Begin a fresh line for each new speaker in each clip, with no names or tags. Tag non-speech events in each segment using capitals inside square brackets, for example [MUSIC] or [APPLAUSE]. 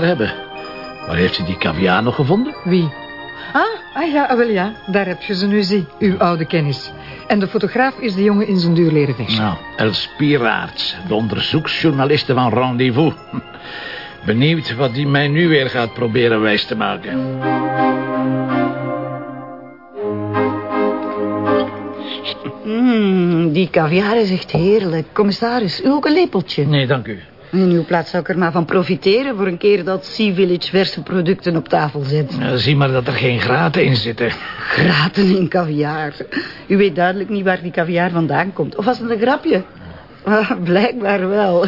daar hebben. Waar heeft ze die caviar nog gevonden?
Wie? Ah, ah ja, wel ja. Daar heb je ze nu zie, uw oude kennis. En de fotograaf is de jongen in zijn duur leren weg.
Nou, Els Pieraerts, de onderzoeksjournaliste van Rendezvous. [LAUGHS] Benieuwd wat die mij nu weer gaat proberen wijs te maken.
Mm, die caviar is echt heerlijk. Commissaris, u ook een lepeltje?
Nee, dank u.
In uw plaats zou ik er maar van profiteren... voor een keer dat Sea Village verse producten op tafel zet.
Ja, zie maar dat er geen graten in zitten.
Graten in caviar. U weet duidelijk niet waar die caviar vandaan komt. Of was het een grapje? Ah, blijkbaar wel.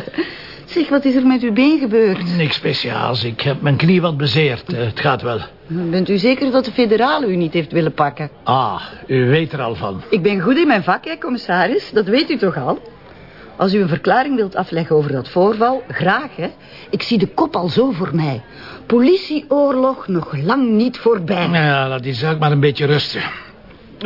Zeg, wat is er met uw been gebeurd?
Niks speciaals. Ik heb mijn knie wat bezeerd. Eh, het gaat wel.
Bent u zeker dat de federale u niet heeft willen pakken?
Ah, u weet er al van.
Ik ben goed in mijn vak, hè, commissaris. Dat weet u toch al? Als u een verklaring wilt afleggen over dat voorval, graag, hè. Ik zie de kop al zo voor mij. Politieoorlog nog lang niet voorbij.
Ja, laat die zaak maar een beetje rusten.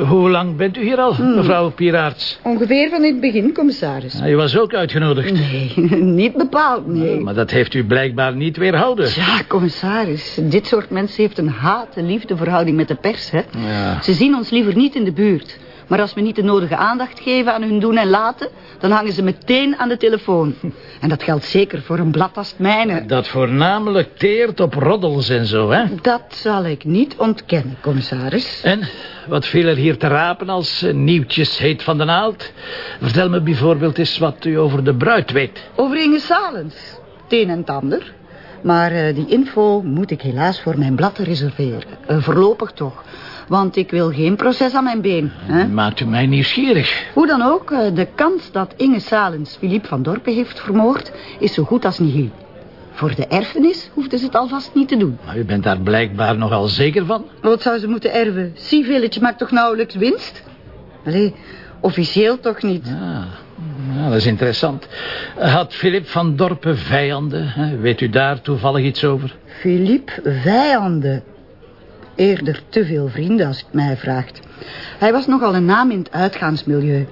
Hoe lang bent u hier al, mevrouw Pieraerts?
Ongeveer van in het begin, commissaris.
Ah, U was ook uitgenodigd.
Nee, [LAUGHS] niet bepaald, nee.
Maar dat heeft u blijkbaar niet weerhouden.
Ja, commissaris. Dit soort mensen heeft een haat-liefdeverhouding met de pers, hè.
Ja.
Ze zien ons liever niet in de buurt. Maar als we niet de nodige aandacht geven aan hun doen en laten... dan hangen ze meteen aan de telefoon. [LAUGHS] En dat geldt zeker voor een blad als het mijne.
Dat voornamelijk teert op roddels en zo, hè?
Dat zal ik niet ontkennen, commissaris.
En, wat viel er hier te rapen als nieuwtjes heet van de naald? Vertel me bijvoorbeeld eens wat u over de bruid weet.
Over Inge Salens. Het een en het ander. Maar eh, die info moet ik helaas voor mijn blad reserveren. Eh, voorlopig toch. Want ik wil geen proces aan mijn been. Hè?
Maakt u mij nieuwsgierig.
Hoe dan ook, eh, de kans dat Inge Salens Philippe van Dorpen heeft vermoord... is zo goed als nihil. Voor de erfenis hoefde ze het alvast niet te doen.
Maar u bent daar blijkbaar nogal zeker van.
Wat zou ze moeten erven? Sea Village maakt toch nauwelijks winst? Allee, officieel toch niet.
Ah, nou, dat is interessant. Had Philip van Dorpen vijanden? hè? Weet u daar toevallig iets over?
Philippe vijanden. Eerder te veel vrienden, als het mij vraagt. Hij was nogal een naam in het uitgaansmilieu.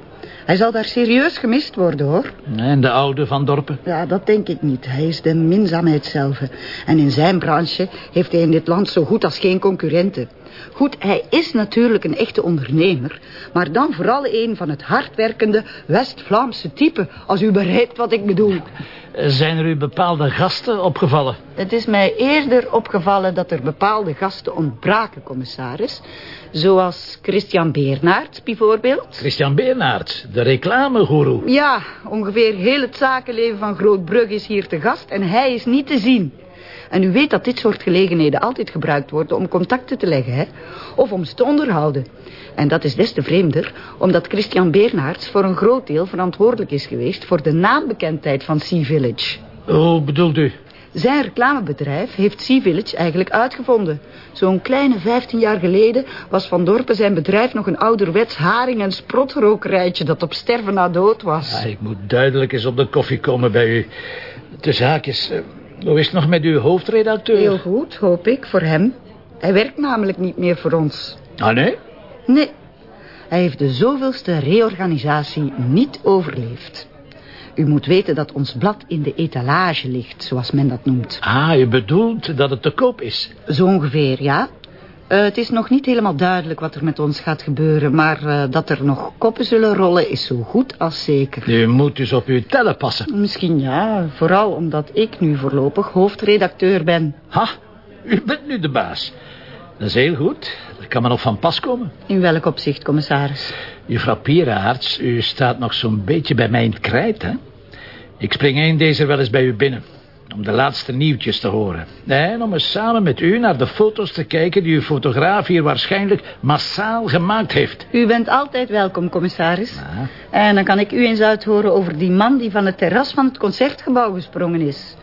Hij zal daar serieus gemist worden, hoor.
En de oude van Dorpen?
Ja, dat denk ik niet. Hij is de minzaamheid zelf. En in zijn branche heeft hij in dit land zo goed als geen concurrenten. Goed, hij is natuurlijk een echte ondernemer... maar dan vooral een van het hardwerkende West-Vlaamse type... als u begrijpt wat ik bedoel. [LAUGHS]
Zijn er u bepaalde gasten opgevallen?
Het is mij eerder opgevallen dat er bepaalde gasten ontbraken, commissaris. Zoals Christian Beernaert, bijvoorbeeld.
Christian Beenaert, de reclamegoeroe.
Ja, ongeveer heel het zakenleven van Grootbrugge is hier te gast en hij is niet te zien. En u weet dat dit soort gelegenheden altijd gebruikt worden om contacten te leggen, hè? Of om ze te onderhouden. En dat is des te vreemder, omdat Christian Beernaerts voor een groot deel verantwoordelijk is geweest voor de naambekendheid van Sea Village.
Hoe bedoelt u?
Zijn reclamebedrijf heeft Sea Village eigenlijk uitgevonden. Zo'n kleine 15 jaar geleden was Van Dorpen zijn bedrijf nog een ouderwets haring- en sprotrokerijtje dat op sterven na dood was.
Ja, ik moet duidelijk eens op de koffie komen bij u. De zaak is... hoe is het nog met uw hoofdredacteur?
Heel goed, hoop ik, voor hem. Hij werkt namelijk niet meer voor ons.
Ah, nee?
Nee, hij heeft de zoveelste reorganisatie niet overleefd. U moet weten dat ons blad in de etalage ligt, zoals men dat noemt.
Ah, u bedoelt dat het te koop is.
Zo ongeveer, ja. Eh, het is nog niet helemaal duidelijk wat er met ons gaat gebeuren... maar eh, dat er nog koppen zullen rollen is zo goed als zeker.
U moet dus op uw tellen passen.
Misschien ja, vooral omdat ik nu voorlopig hoofdredacteur ben.
Ha, u bent nu de baas. Dat is heel goed. Dat kan maar nog van pas komen.
In welk opzicht, commissaris?
Juffrouw Pieraerts, u staat nog zo'n beetje bij mij in het krijt, hè? Ik spring een deze wel eens bij u binnen. Om de laatste nieuwtjes te horen. En om eens samen met u naar de foto's te kijken... die uw fotograaf hier waarschijnlijk massaal gemaakt heeft.
U bent altijd welkom, commissaris.
Ja.
En dan kan ik u eens uithoren over die man die van het terras van het concertgebouw gesprongen is.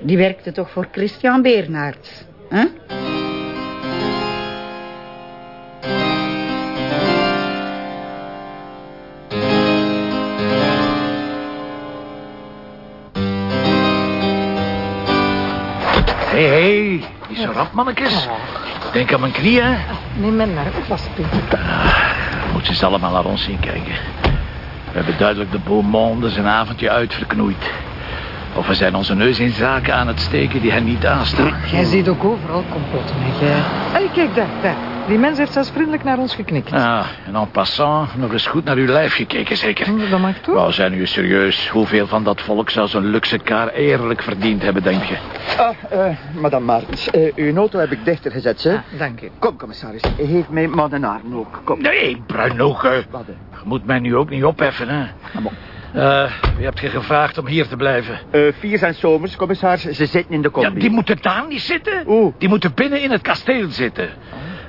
Die werkte toch voor Christian Beernaert, hè?
Hé, hé, hey, niet zo rap, mannetjes. Denk aan mijn knieën.
Neem mijn arm vast, Peter.
Moet ze eens allemaal naar ons zien kijken. We hebben duidelijk de beau monde zijn avondje uitverknoeid. Of we zijn onze neus in zaken aan het steken die hen niet aanstaan.
Jij ziet ook overal complotten, hè. Allee, kijk daar, daar. Die mens heeft zelfs vriendelijk naar ons geknikt.
Ah, en en passant nog eens goed naar uw lijf gekeken, zeker.
Hm, Dat mag toch?
Wel, zijn u serieus? Hoeveel van dat volk zou zo'n luxe kaar eerlijk verdiend hebben, denk je?
Ah, eh, madame Martens, eh, uw auto heb ik dichter gezet, hè?
Ah, dank u.
Kom, commissaris, geef mij maar een arm ook. Kom.
Nee, bruinogen.
Wat?
Je moet mij nu ook niet opheffen, hè.
Ah, bon.
Eh, wie hebt je gevraagd om hier te blijven?
Eh, vier zijn zomers, commissaris. Ze zitten in de
Ja,
combi.
die moeten daar niet zitten.
Oeh.
Die moeten binnen in het kasteel zitten.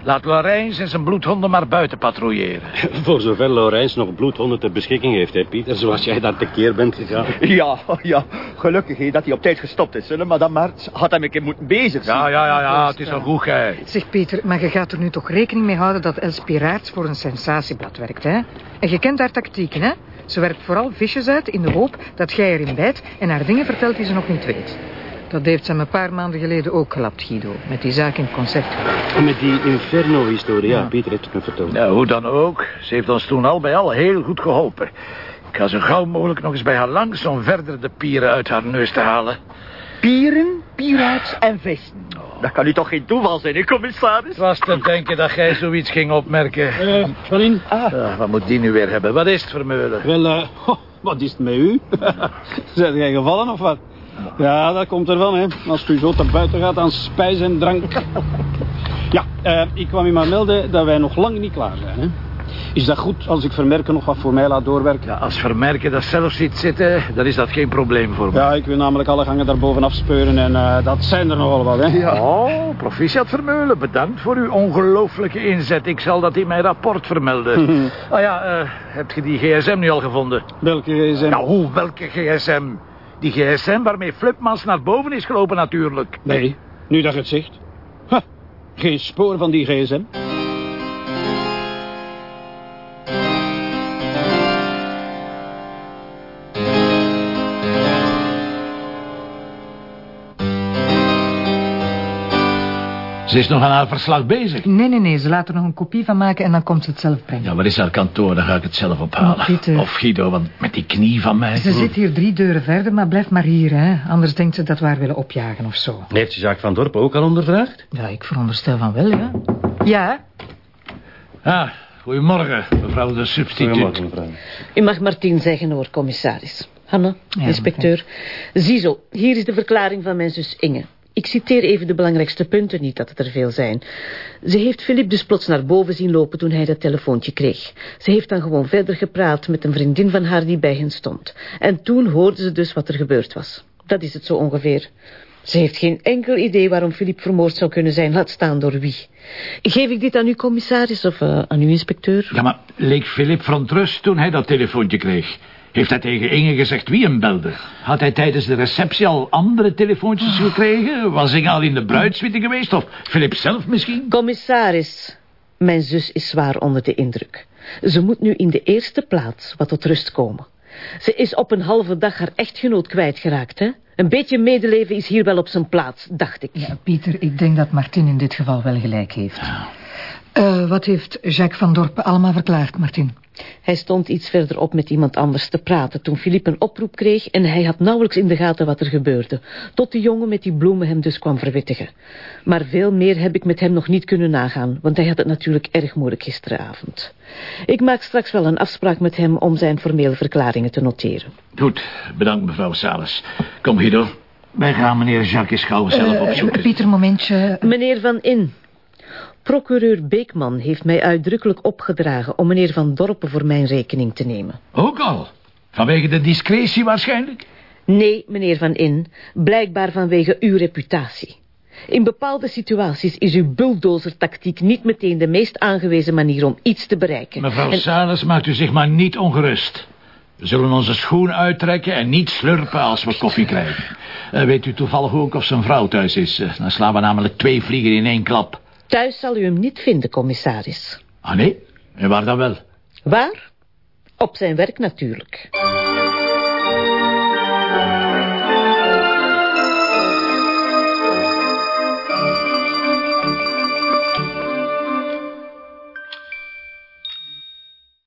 Laat Lorijns en zijn bloedhonden maar buiten patrouilleren. [LAUGHS]
Voor zover Laurens nog bloedhonden ter beschikking heeft, hè, Pieter, zoals jij daar tekeer bent gegaan. [LAUGHS]
Ja, ja. Gelukkig hè, dat hij op tijd gestopt is. Hè? Madame Martens had hem een keer moeten bezig zien.
Ja, ja, ja, ja, het is al goed, gij.
Zeg, Peter, maar je gaat er nu toch rekening mee houden dat Els Piraerts voor een sensatieblad werkt, hè? En je kent haar tactieken, hè? Ze werpt vooral visjes uit in de hoop dat jij erin bijt en haar dingen vertelt die ze nog niet weet. Dat heeft ze me een paar maanden geleden ook gelapt, Guido. Met die zaak in het concert.
En met die Inferno-historie, ja, Pieter heeft het me verteld.
Nou, hoe dan ook. Ze heeft ons toen al bij al heel goed geholpen. Ik ga zo gauw mogelijk nog eens bij haar langs om verder de pieren uit haar neus te halen.
Pieren, piraats en vissen. Dat kan u toch geen toeval zijn, hè, commissaris?
Het was te denken dat jij zoiets ging opmerken.
Eh?
Ah, wat moet die nu weer hebben? Wat is het, Vermeulen?
Wel, eh, [LAUGHS] wat is het met u? [LAUGHS] Zijn jij gevallen of wat? Ja, dat komt ervan, hè. Als u zo te buiten gaat aan spijs en drank. Ja, eh, ik kwam u maar melden dat wij nog lang niet klaar zijn, hè. Is dat goed als ik vermerken nog wat voor mij laat doorwerken?
Ja, als Vermerken dat zelf ziet zitten, dan is dat geen probleem voor me.
Ja, ik wil namelijk alle gangen daarboven afspeuren en eh, dat zijn er nogal wat, hè.
Oh, proficiat Vermeulen. Bedankt voor uw ongelooflijke inzet. Ik zal dat in mijn rapport vermelden. oh [LAUGHS] ja, eh, heb je die gsm nu al gevonden?
Welke gsm?
Nou, hoe, welke gsm? Die gsm waarmee Flipmans naar boven is gelopen natuurlijk.
Nee, nu dat je het zegt. Ha, geen spoor van die gsm.
Ze is nog aan haar verslag bezig.
Nee, nee, nee. Ze laat er nog een kopie van maken en dan komt ze het zelf brengen.
Ja, waar is haar kantoor? Dan ga ik het zelf ophalen.
Pieter.
Of Guido, want met die knie van mij...
Ze zit hier drie deuren verder, maar blijf maar hier, hè. Anders denkt ze dat we haar willen opjagen of zo.
Heeft je Jacques van Dorp ook al ondervraagd?
Ja, ik veronderstel van wel, ja. Ja,
Ah, goedemorgen, mevrouw de substituut.
mevrouw.
U mag Martien zeggen hoor, commissaris. Hanne,
Ja,
inspecteur. Ziezo, hier is de verklaring van mijn zus Inge. Ik citeer even de belangrijkste punten, niet dat het er veel zijn. Ze heeft Filip dus plots naar boven zien lopen toen hij dat telefoontje kreeg. Ze heeft dan gewoon verder gepraat met een vriendin van haar die bij hen stond. En toen hoorde ze dus wat er gebeurd was. Dat is het zo ongeveer. Ze heeft geen enkel idee waarom Filip vermoord zou kunnen zijn, laat staan door wie. Geef ik dit aan uw commissaris of eh, aan uw inspecteur?
Ja, maar leek Philip verontrust toen hij dat telefoontje kreeg? Heeft hij tegen Inge gezegd wie hem belde? Had hij tijdens de receptie al andere telefoontjes gekregen? Was Inge al in de bruidswitte geweest? Of Philip zelf misschien?
Commissaris, mijn zus is zwaar onder de indruk. Ze moet nu in de eerste plaats wat tot rust komen. Ze is op een halve dag haar echtgenoot kwijtgeraakt, hè? Een beetje medeleven is hier wel op zijn plaats, dacht ik.
Ja, Pieter, ik denk dat Martin in dit geval wel gelijk heeft. Eh, wat heeft Jacques van Dorpen allemaal verklaard, Martin?
Hij stond iets verderop met iemand anders te praten toen Philippe een oproep kreeg en hij had nauwelijks in de gaten wat er gebeurde. Tot de jongen met die bloemen hem dus kwam verwittigen. Maar veel meer heb ik met hem nog niet kunnen nagaan, want hij had het natuurlijk erg moeilijk gisteravond. Ik maak straks wel een afspraak met hem om zijn formele verklaringen te noteren.
Goed, bedankt mevrouw Salis. Kom Guido, wij gaan meneer Jacques gauw zelf opzoeken.
Eh, Pieter, momentje.
Meneer Van In. Procureur Beekman heeft mij uitdrukkelijk opgedragen om meneer Van Dorpen voor mijn rekening te nemen.
Ook al? Vanwege de discretie waarschijnlijk?
Nee, meneer Van In, blijkbaar vanwege uw reputatie. In bepaalde situaties is uw bulldozertactiek niet meteen de meest aangewezen manier om iets te bereiken.
Mevrouw
En-
Salis, maakt u zich maar niet ongerust. We zullen onze schoen uittrekken en niet slurpen als we koffie krijgen. Eh, weet u toevallig ook of zijn vrouw thuis is? Eh, dan slaan we namelijk twee vliegen in één klap.
Thuis zal u hem niet vinden, commissaris.
Ah nee? En waar dan wel?
Waar? Op zijn werk natuurlijk.